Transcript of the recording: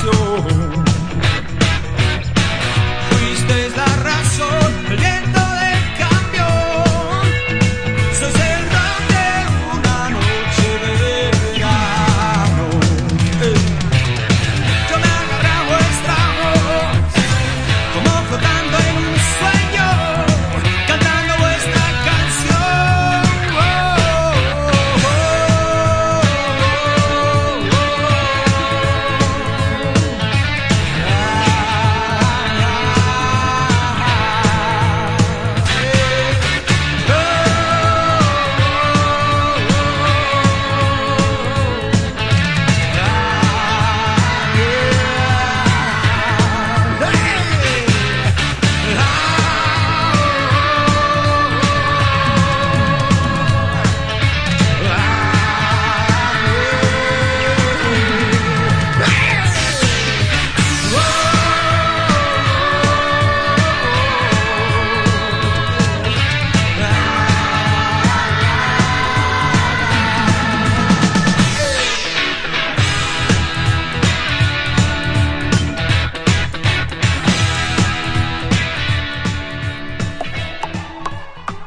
soul.